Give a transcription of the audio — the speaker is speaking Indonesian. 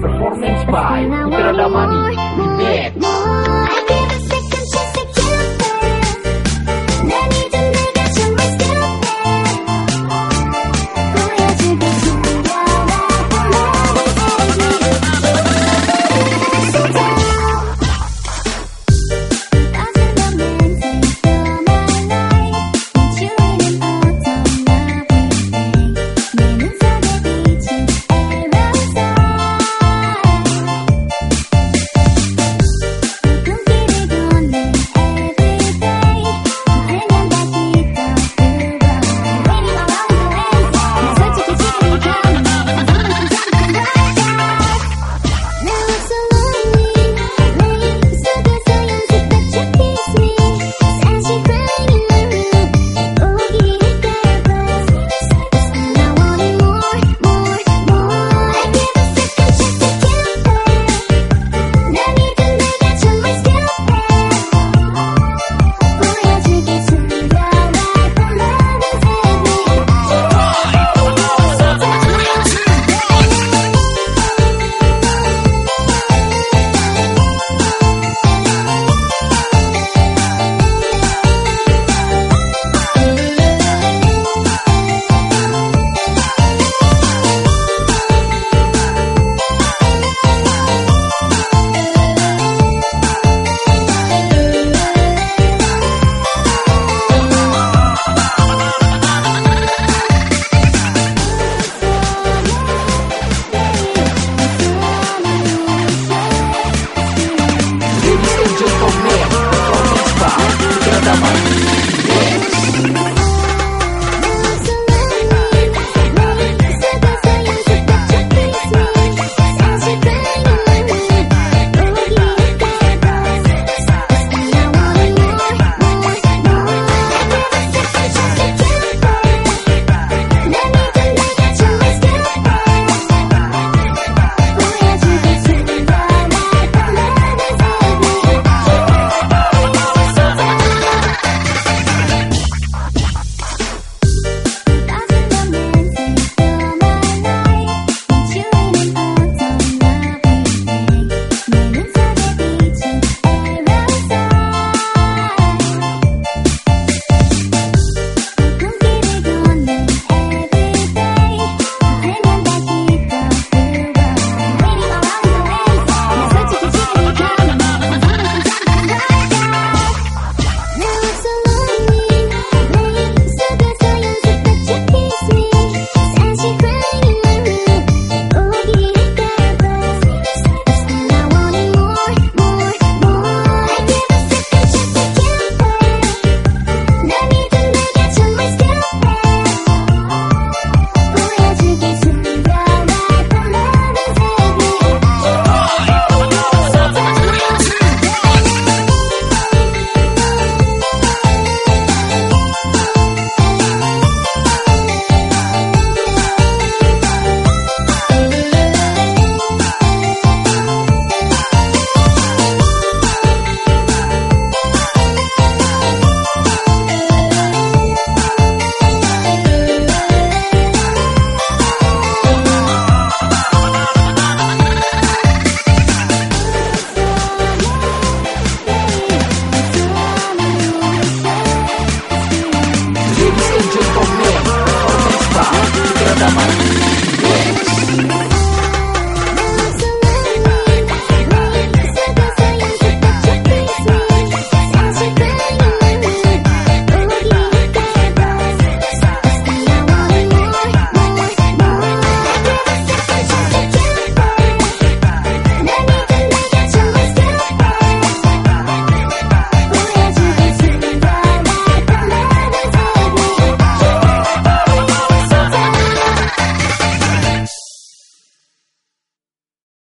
Performance by Putra Damani di Bad.